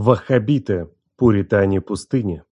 Ваххабиты, пуритане пустыни.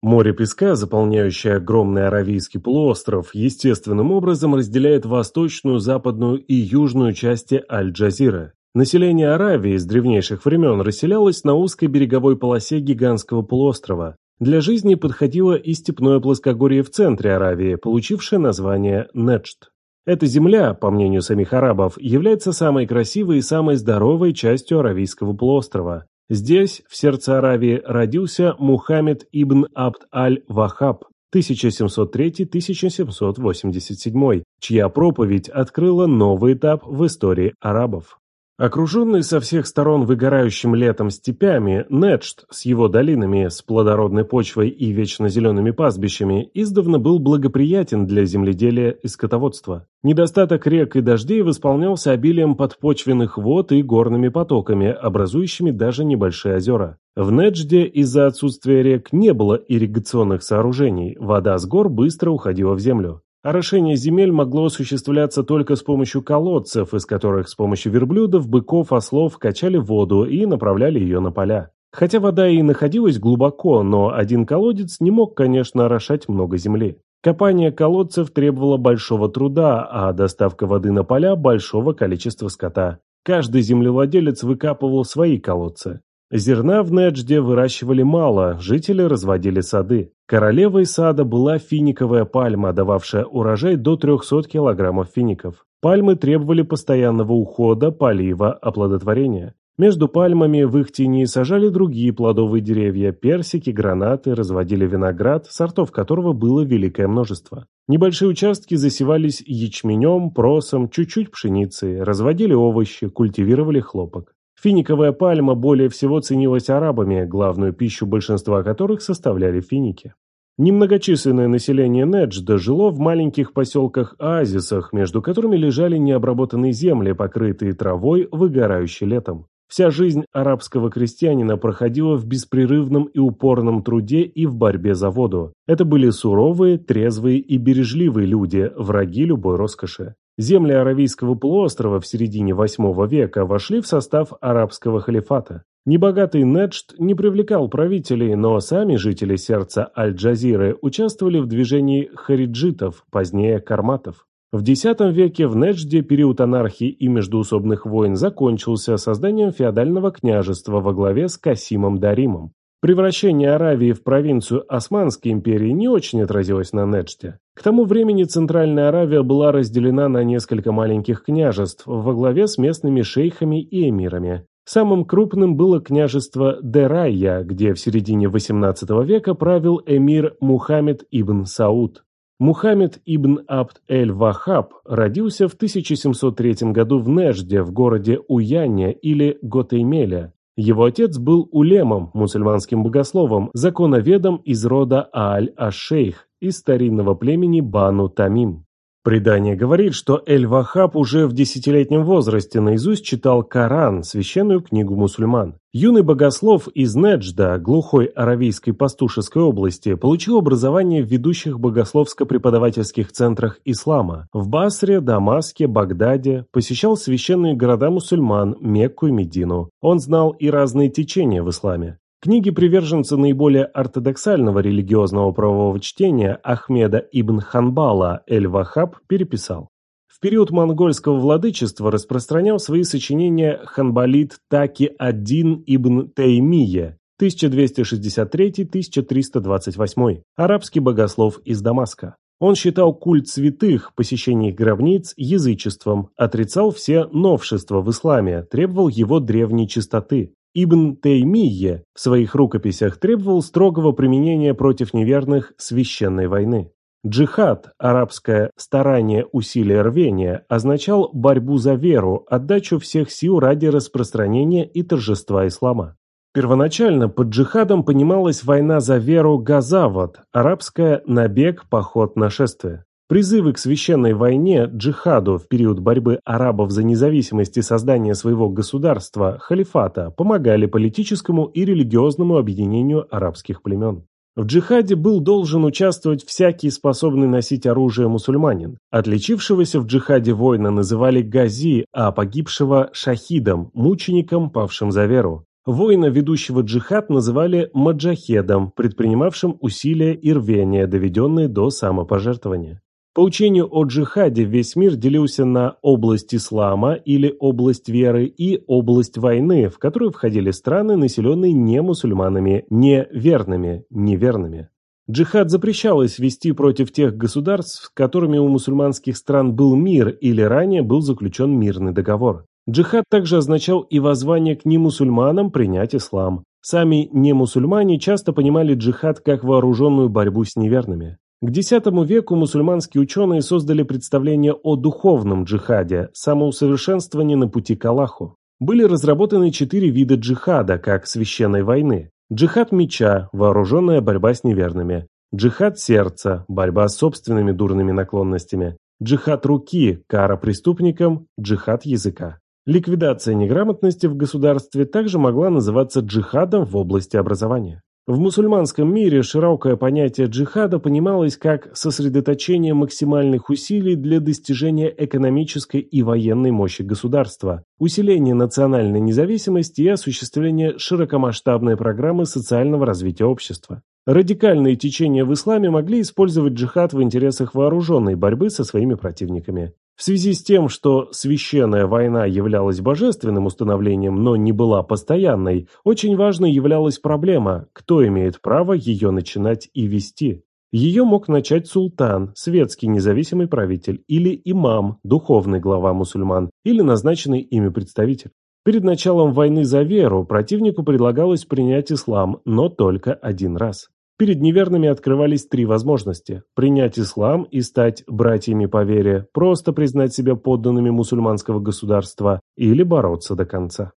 Море песка, заполняющее огромный Аравийский полуостров, естественным образом разделяет восточную, западную и южную части Аль-Джазира. Население Аравии с древнейших времен расселялось на узкой береговой полосе гигантского полуострова. Для жизни подходило и степное плоскогорье в центре Аравии, получившее название Неджд. Эта земля, по мнению самих арабов, является самой красивой и самой здоровой частью Аравийского полуострова. Здесь, в сердце Аравии, родился Мухаммед ибн Абд аль-Вахаб 1703-1787, чья проповедь открыла новый этап в истории арабов. Окруженный со всех сторон выгорающим летом степями, Неджд с его долинами, с плодородной почвой и вечно зелеными пастбищами издавна был благоприятен для земледелия и скотоводства. Недостаток рек и дождей восполнялся обилием подпочвенных вод и горными потоками, образующими даже небольшие озера. В Неджде из-за отсутствия рек не было ирригационных сооружений, вода с гор быстро уходила в землю. Орошение земель могло осуществляться только с помощью колодцев, из которых с помощью верблюдов, быков, ослов качали воду и направляли ее на поля. Хотя вода и находилась глубоко, но один колодец не мог, конечно, орошать много земли. Копание колодцев требовало большого труда, а доставка воды на поля – большого количества скота. Каждый землевладелец выкапывал свои колодцы. Зерна в Неджде выращивали мало, жители разводили сады. Королевой сада была финиковая пальма, дававшая урожай до 300 килограммов фиников. Пальмы требовали постоянного ухода, полива, оплодотворения. Между пальмами в их тени сажали другие плодовые деревья, персики, гранаты, разводили виноград, сортов которого было великое множество. Небольшие участки засевались ячменем, просом, чуть-чуть пшеницей, разводили овощи, культивировали хлопок. Финиковая пальма более всего ценилась арабами, главную пищу большинства которых составляли финики. Немногочисленное население Неджда жило в маленьких поселках-оазисах, между которыми лежали необработанные земли, покрытые травой, выгорающей летом. Вся жизнь арабского крестьянина проходила в беспрерывном и упорном труде и в борьбе за воду. Это были суровые, трезвые и бережливые люди, враги любой роскоши. Земли Аравийского полуострова в середине VIII века вошли в состав арабского халифата. Небогатый Неджд не привлекал правителей, но сами жители сердца Аль-Джазиры участвовали в движении хариджитов, позднее карматов. В X веке в Неджде период анархии и междуусобных войн закончился созданием феодального княжества во главе с Касимом Даримом. Превращение Аравии в провинцию Османской империи не очень отразилось на Неджде. К тому времени Центральная Аравия была разделена на несколько маленьких княжеств во главе с местными шейхами и эмирами. Самым крупным было княжество Дерайя, где в середине XVIII века правил эмир Мухаммед ибн Сауд. Мухаммед ибн Абд эль-Вахаб родился в 1703 году в Нежде, в городе Уяне или Готеймеле. Его отец был улемом, мусульманским богословом, законоведом из рода Ааль-Аш-Шейх из старинного племени Бану Тамим. Предание говорит, что Эль-Вахаб уже в десятилетнем возрасте наизусть читал Коран, священную книгу мусульман. Юный богослов из Неджда, глухой аравийской пастушеской области, получил образование в ведущих богословско-преподавательских центрах ислама в Басре, Дамаске, Багдаде, посещал священные города мусульман, Мекку и Медину. Он знал и разные течения в исламе. Книги приверженца наиболее ортодоксального религиозного правового чтения Ахмеда ибн Ханбала Эль-Вахаб переписал. В период монгольского владычества распространял свои сочинения ханбалит Таки Аддин ибн Теймия 1263-1328, арабский богослов из Дамаска. Он считал культ святых, посещение их гробниц, язычеством, отрицал все новшества в исламе, требовал его древней чистоты. Ибн Теймийе в своих рукописях требовал строгого применения против неверных священной войны. Джихад, арабское «старание, усилие, рвение», означал борьбу за веру, отдачу всех сил ради распространения и торжества ислама. Первоначально под джихадом понималась война за веру газават, арабское «набег, поход, нашествие». Призывы к священной войне, джихаду в период борьбы арабов за независимость и создание своего государства, халифата, помогали политическому и религиозному объединению арабских племен. В джихаде был должен участвовать всякий способный носить оружие мусульманин. Отличившегося в джихаде воина называли гази, а погибшего – шахидом, мучеником, павшим за веру. Воина, ведущего джихад, называли маджахедом, предпринимавшим усилия и рвения, доведенные до самопожертвования. По учению о джихаде весь мир делился на область ислама или область веры и область войны, в которую входили страны, населенные не мусульманами, не верными, неверными. Джихад запрещалось вести против тех государств, с которыми у мусульманских стран был мир или ранее был заключен мирный договор. Джихад также означал и воззвание к немусульманам принять ислам. Сами немусульмане часто понимали джихад как вооруженную борьбу с неверными. К X веку мусульманские ученые создали представление о духовном джихаде, самоусовершенствовании на пути к Аллаху. Были разработаны четыре вида джихада, как священной войны. Джихад меча – вооруженная борьба с неверными. Джихад сердца – борьба с собственными дурными наклонностями. Джихад руки – кара преступникам. Джихад языка. Ликвидация неграмотности в государстве также могла называться джихадом в области образования. В мусульманском мире широкое понятие джихада понималось как сосредоточение максимальных усилий для достижения экономической и военной мощи государства, усиление национальной независимости и осуществление широкомасштабной программы социального развития общества. Радикальные течения в исламе могли использовать джихад в интересах вооруженной борьбы со своими противниками. В связи с тем, что священная война являлась божественным установлением, но не была постоянной, очень важной являлась проблема, кто имеет право ее начинать и вести. Ее мог начать султан, светский независимый правитель, или имам, духовный глава мусульман, или назначенный ими представитель. Перед началом войны за веру противнику предлагалось принять ислам, но только один раз. Перед неверными открывались три возможности – принять ислам и стать братьями по вере, просто признать себя подданными мусульманского государства или бороться до конца.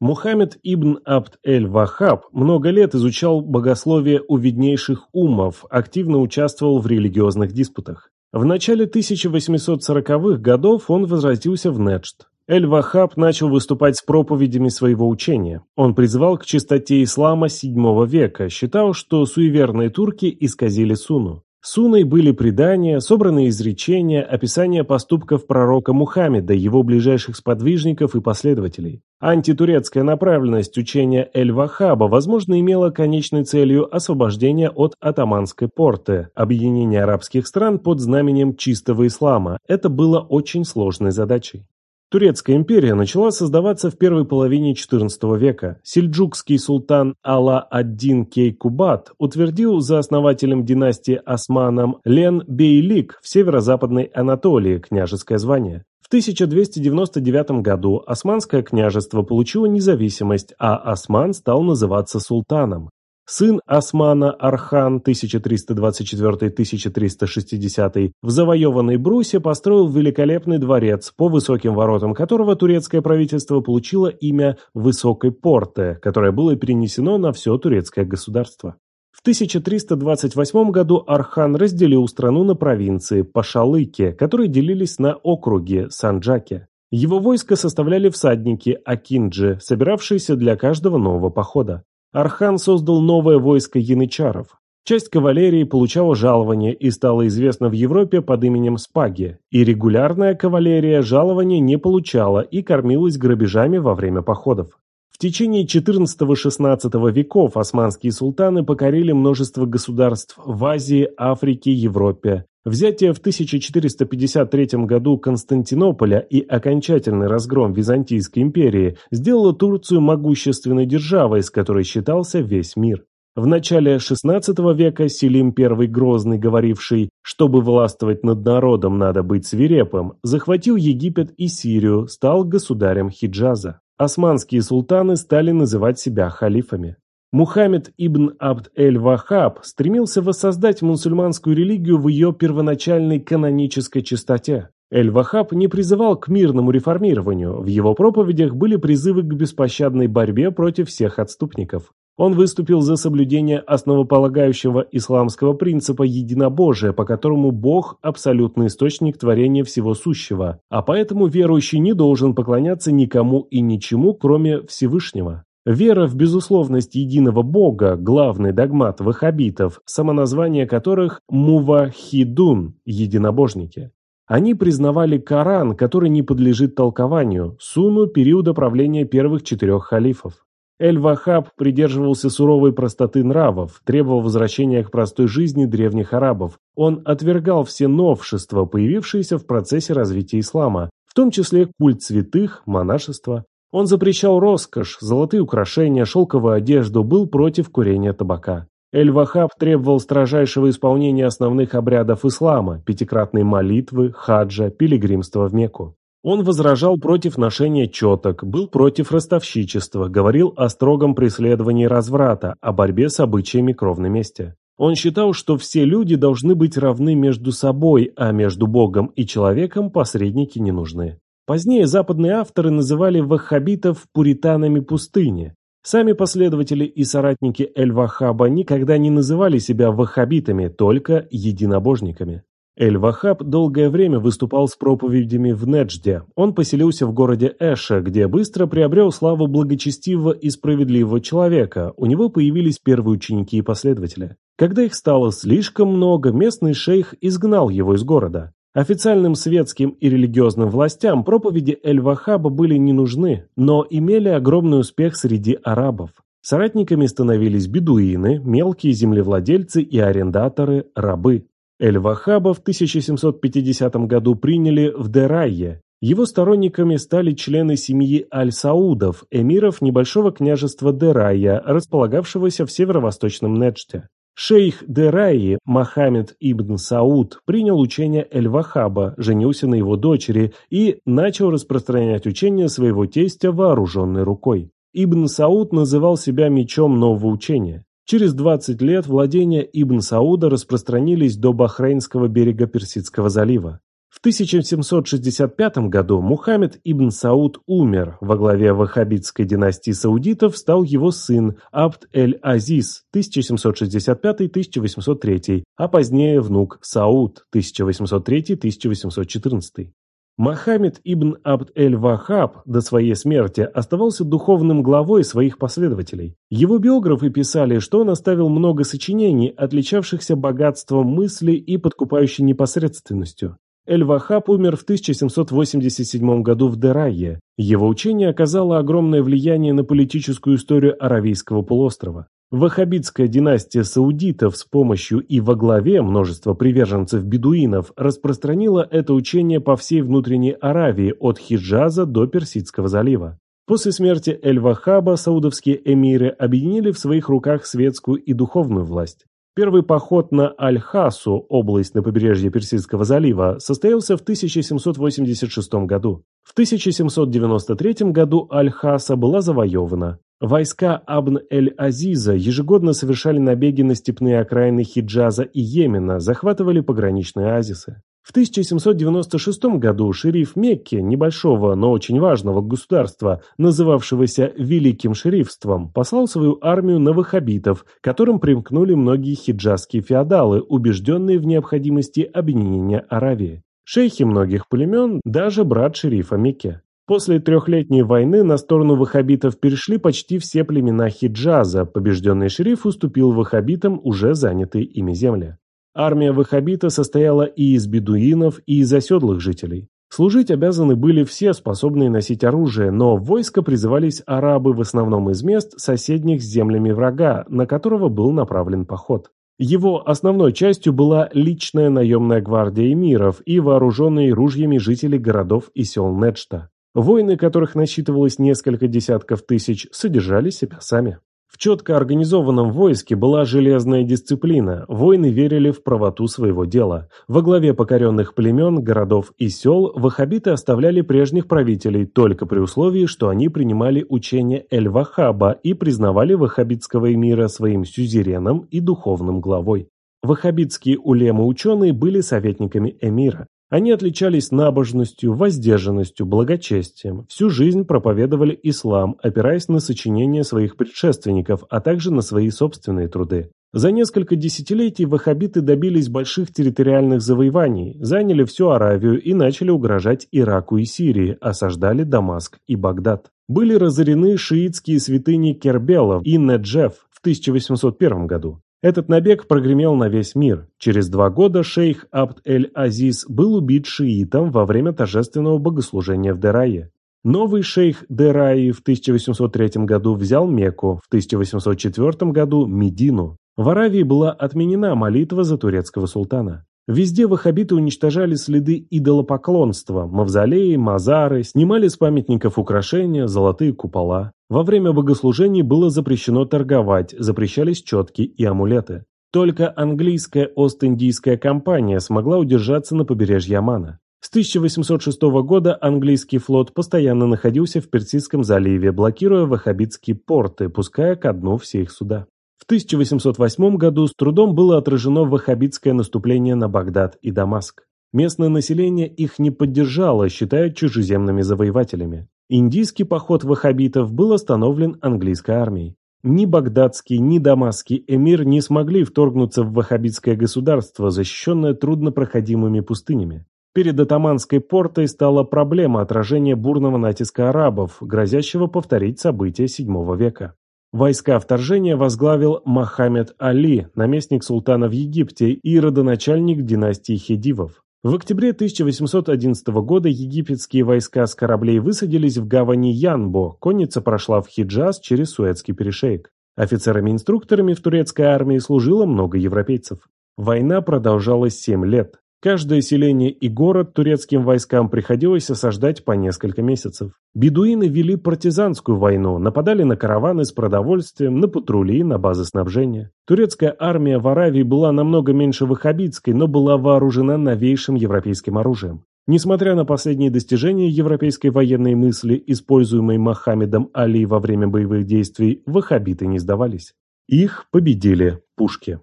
Мухаммед ибн Абд эль-Вахаб много лет изучал богословие у виднейших умов, активно участвовал в религиозных диспутах. В начале 1840-х годов он возвратился в Неджд. Эль-Вахаб начал выступать с проповедями своего учения. Он призывал к чистоте ислама VII века, считал, что суеверные турки исказили Суну. Суной были предания, собранные изречения, описания поступков пророка Мухаммеда, его ближайших сподвижников и последователей. Антитурецкая направленность учения Эль-Вахаба, возможно, имела конечной целью освобождение от атаманской порты, объединение арабских стран под знаменем чистого ислама. Это было очень сложной задачей. Турецкая империя начала создаваться в первой половине XIV века. Сельджукский султан Алла-ад-Дин Кейкубат утвердил за основателем династии Османом Лен Бейлик в северо-западной Анатолии княжеское звание. В 1299 году Османское княжество получило независимость, а Осман стал называться султаном. Сын Османа Архан 1324-1360 в завоеванной Брусе построил великолепный дворец, по высоким воротам которого турецкое правительство получило имя Высокой Порте, которое было перенесено на все турецкое государство. В 1328 году Архан разделил страну на провинции по Шалыке, которые делились на округи Санджаке. Его войско составляли всадники Акинджи, собиравшиеся для каждого нового похода. Архан создал новое войско янычаров. Часть кавалерии получала жалование и стала известна в Европе под именем Спаги, и регулярная кавалерия жалования не получала и кормилась грабежами во время походов. В течение XIV-XVI веков османские султаны покорили множество государств в Азии, Африке, Европе, Взятие в 1453 году Константинополя и окончательный разгром Византийской империи сделало Турцию могущественной державой, с которой считался весь мир. В начале XVI века Селим I Грозный, говоривший, чтобы властвовать над народом надо быть свирепым, захватил Египет и Сирию, стал государем Хиджаза. Османские султаны стали называть себя халифами. Мухаммед ибн Абд эль-Вахаб стремился воссоздать мусульманскую религию в ее первоначальной канонической чистоте. Эль-Вахаб не призывал к мирному реформированию, в его проповедях были призывы к беспощадной борьбе против всех отступников. Он выступил за соблюдение основополагающего исламского принципа единобожия, по которому Бог – абсолютный источник творения всего сущего, а поэтому верующий не должен поклоняться никому и ничему, кроме Всевышнего. Вера в безусловность единого Бога, главный догмат ваххабитов, самоназвание которых «мувахидун» – единобожники. Они признавали Коран, который не подлежит толкованию, суну периода правления первых четырех халифов. Эль-Вахаб придерживался суровой простоты нравов, требовал возвращения к простой жизни древних арабов. Он отвергал все новшества, появившиеся в процессе развития ислама, в том числе культ святых, монашество. Он запрещал роскошь, золотые украшения, шелковую одежду, был против курения табака. Эль-Вахаб требовал строжайшего исполнения основных обрядов ислама, пятикратной молитвы, хаджа, пилигримства в Мекку. Он возражал против ношения четок, был против ростовщичества, говорил о строгом преследовании разврата, о борьбе с обычаями кровной мести. Он считал, что все люди должны быть равны между собой, а между Богом и человеком посредники не нужны. Позднее западные авторы называли ваххабитов пуританами пустыни. Сами последователи и соратники Эль-Вахаба никогда не называли себя ваххабитами, только единобожниками. Эль-Вахаб долгое время выступал с проповедями в Неджде. Он поселился в городе Эша, где быстро приобрел славу благочестивого и справедливого человека. У него появились первые ученики и последователи. Когда их стало слишком много, местный шейх изгнал его из города. Официальным светским и религиозным властям проповеди Эль-Вахаба были не нужны, но имели огромный успех среди арабов. Соратниками становились бедуины, мелкие землевладельцы и арендаторы, рабы. Эль-Вахаба в 1750 году приняли в Дерайе. Его сторонниками стали члены семьи Аль-Саудов, эмиров небольшого княжества Дерайя, располагавшегося в северо-восточном Неджде. Шейх Дерайи Мохаммед ибн Сауд принял учение Эль-Вахаба, женился на его дочери и начал распространять учение своего тестя вооруженной рукой. Ибн Сауд называл себя мечом нового учения. Через 20 лет владения Ибн Сауда распространились до Бахрейнского берега Персидского залива. В 1765 году Мухаммед ибн Сауд умер, во главе ваххабитской династии саудитов стал его сын Абд эль-Азиз 1765-1803, а позднее внук Сауд 1803-1814. Мохаммед ибн Абд-эль-Вахаб до своей смерти оставался духовным главой своих последователей. Его биографы писали, что он оставил много сочинений, отличавшихся богатством мысли и подкупающей непосредственностью. Эль-Вахаб умер в 1787 году в Дерайе. Его учение оказало огромное влияние на политическую историю Аравийского полуострова. Ваххабитская династия саудитов с помощью и во главе множества приверженцев-бедуинов распространила это учение по всей внутренней Аравии от Хиджаза до Персидского залива. После смерти Эль-Вахаба саудовские эмиры объединили в своих руках светскую и духовную власть. Первый поход на Аль-Хасу, область на побережье Персидского залива, состоялся в 1786 году. В 1793 году Аль-Хаса была завоевана. Войска Абн-эль-Азиза ежегодно совершали набеги на степные окраины Хиджаза и Йемена, захватывали пограничные оазисы. В 1796 году шериф Мекки, небольшого, но очень важного государства, называвшегося Великим Шерифством, послал свою армию на ваххабитов, которым примкнули многие хиджазские феодалы, убежденные в необходимости объединения Аравии. Шейхи многих племен, даже брат шерифа Мекки. После трехлетней войны на сторону ваххабитов перешли почти все племена Хиджаза, побежденный шериф уступил ваххабитам уже занятые ими земли. Армия ваххабита состояла и из бедуинов, и из оседлых жителей. Служить обязаны были все, способные носить оружие, но в войско призывались арабы в основном из мест, соседних с землями врага, на которого был направлен поход. Его основной частью была личная наемная гвардия эмиров и вооруженные ружьями жители городов и сел Неджта. Воины, которых насчитывалось несколько десятков тысяч, содержали себя сами. В четко организованном войске была железная дисциплина, воины верили в правоту своего дела. Во главе покоренных племен, городов и сел ваххабиты оставляли прежних правителей только при условии, что они принимали учение Эль-Вахаба и признавали ваххабитского эмира своим сюзереном и духовным главой. Ваххабитские улемы-ученые были советниками эмира. Они отличались набожностью, воздержанностью, благочестием, всю жизнь проповедовали ислам, опираясь на сочинения своих предшественников, а также на свои собственные труды. За несколько десятилетий ваххабиты добились больших территориальных завоеваний, заняли всю Аравию и начали угрожать Ираку и Сирии, осаждали Дамаск и Багдад. Были разорены шиитские святыни Кербела и Неджеф в 1801 году. Этот набег прогремел на весь мир. Через два года шейх Абд-эль-Азиз был убит шиитом во время торжественного богослужения в Дерае. Новый шейх Дераи в 1803 году взял Мекку, в 1804 году – Медину. В Аравии была отменена молитва за турецкого султана. Везде ваххабиты уничтожали следы идолопоклонства, мавзолеи, мазары, снимали с памятников украшения, золотые купола. Во время богослужений было запрещено торговать, запрещались четки и амулеты. Только английская Ост-Индийская компания смогла удержаться на побережье Омана. С 1806 года английский флот постоянно находился в Персидском заливе, блокируя ваххабитские порты, пуская ко дну все их суда. В 1808 году с трудом было отражено ваххабитское наступление на Багдад и Дамаск. Местное население их не поддержало, считая чужеземными завоевателями. Индийский поход ваххабитов был остановлен английской армией. Ни багдадский, ни дамасский эмир не смогли вторгнуться в ваххабитское государство, защищенное труднопроходимыми пустынями. Перед атаманской портой стала проблема отражения бурного натиска арабов, грозящего повторить события VII века. Войска вторжения возглавил Мохаммед Али, наместник султана в Египте и родоначальник династии Хедивов. В октябре 1811 года египетские войска с кораблей высадились в гавани Янбо, конница прошла в Хиджаз через Суэцкий перешейк. Офицерами-инструкторами в турецкой армии служило много европейцев. Война продолжалась 7 лет. Каждое селение и город турецким войскам приходилось осаждать по несколько месяцев. Бедуины вели партизанскую войну, нападали на караваны с продовольствием, на патрули, на базы снабжения. Турецкая армия в Аравии была намного меньше ваххабитской, но была вооружена новейшим европейским оружием. Несмотря на последние достижения европейской военной мысли, используемой Мохаммедом Али во время боевых действий, ваххабиты не сдавались. Их победили пушки.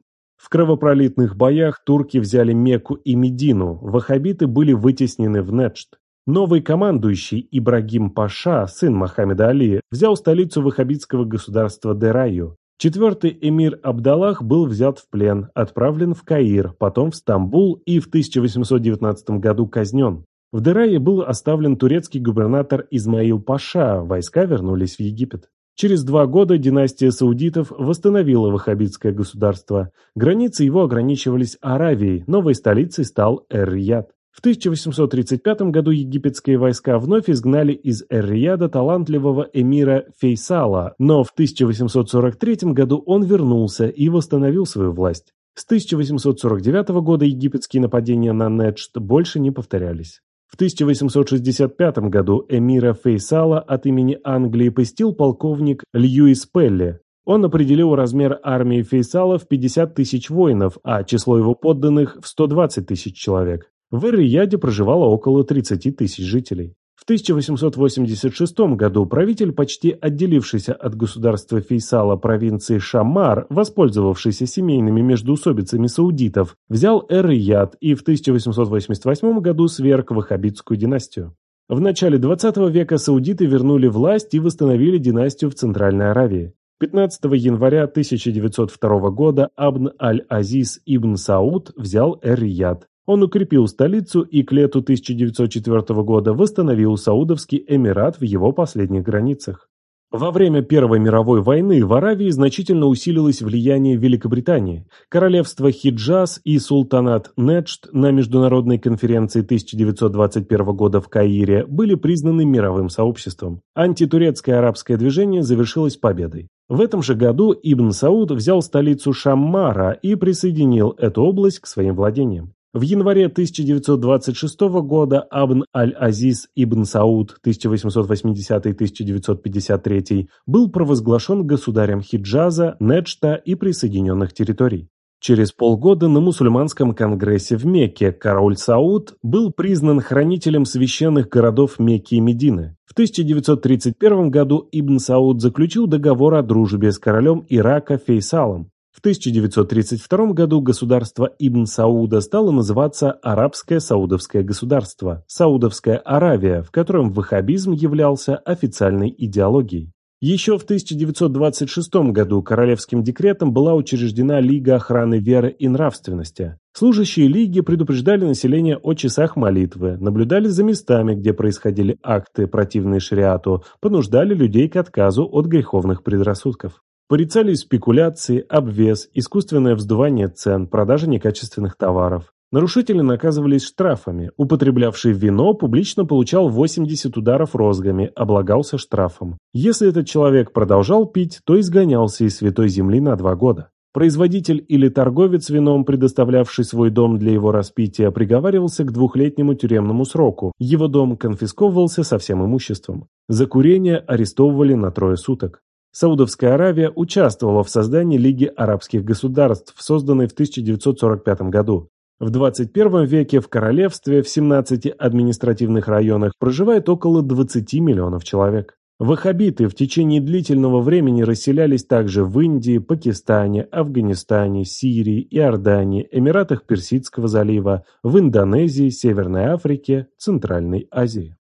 В кровопролитных боях турки взяли Мекку и Медину, ваххабиты были вытеснены в Неджд. Новый командующий Ибрагим Паша, сын Мохаммеда Али, взял столицу ваххабитского государства Дераю. Четвертый эмир Абдаллах был взят в плен, отправлен в Каир, потом в Стамбул и в 1819 году казнен. В Дерае был оставлен турецкий губернатор Измаил Паша, войска вернулись в Египет. Через два года династия саудитов восстановила ваххабитское государство. Границы его ограничивались Аравией, новой столицей стал Эр-Рияд. В 1835 году египетские войска вновь изгнали из Эр-Рияда талантливого эмира Фейсала, но в 1843 году он вернулся и восстановил свою власть. С 1849 года египетские нападения на Неджд больше не повторялись. В 1865 году эмира Фейсала от имени Англии посетил полковник Льюис Пелли. Он определил размер армии Фейсала в 50 тысяч воинов, а число его подданных в 120 тысяч человек. В Эр-Рияде проживало около 30 тысяч жителей. 1886 году правитель, почти отделившийся от государства Фейсала провинции Шамар, воспользовавшийся семейными междоусобицами саудитов, взял Эр-Рияд и в 1888 году сверг ваххабитскую династию. В начале 20 века саудиты вернули власть и восстановили династию в Центральной Аравии. 15 января 1902 года Абн аль-Азиз ибн Сауд взял Эр-Рияд, он укрепил столицу и к лету 1904 года восстановил Саудовский Эмират в его последних границах. Во время Первой мировой войны в Аравии значительно усилилось влияние Великобритании. Королевство Хиджаз и султанат Неджд на международной конференции 1921 года в Каире были признаны мировым сообществом. Антитурецкое арабское движение завершилось победой. В этом же году Ибн Сауд взял столицу Шаммара и присоединил эту область к своим владениям. В январе 1926 года Абн аль-Азиз ибн Сауд 1880-1953 был провозглашен государем Хиджаза, Неджта и присоединенных территорий. Через полгода на мусульманском конгрессе в Мекке король Сауд был признан хранителем священных городов Мекки и Медины. В 1931 году Ибн Сауд заключил договор о дружбе с королем Ирака Фейсалом. В 1932 году государство Ибн Сауда стало называться Арабское Саудовское государство, Саудовская Аравия, в котором ваххабизм являлся официальной идеологией. Еще в 1926 году королевским декретом была учреждена Лига охраны веры и нравственности. Служащие лиги предупреждали население о часах молитвы, наблюдали за местами, где происходили акты, противные шариату, понуждали людей к отказу от греховных предрассудков. Порицали спекуляции, обвес, искусственное вздувание цен, продажа некачественных товаров. Нарушители наказывались штрафами. Употреблявший вино публично получал 80 ударов розгами, облагался штрафом. Если этот человек продолжал пить, то изгонялся из Святой Земли на два года. Производитель или торговец вином, предоставлявший свой дом для его распития, приговаривался к двухлетнему тюремному сроку. Его дом конфисковывался со всем имуществом. За курение арестовывали на трое суток. Саудовская Аравия участвовала в создании Лиги арабских государств, созданной в 1945 году. В 21 веке в королевстве в 17 административных районах проживает около 20 миллионов человек. Ваххабиты в течение длительного времени расселялись также в Индии, Пакистане, Афганистане, Сирии, Иордании, Эмиратах Персидского залива, в Индонезии, Северной Африке, Центральной Азии.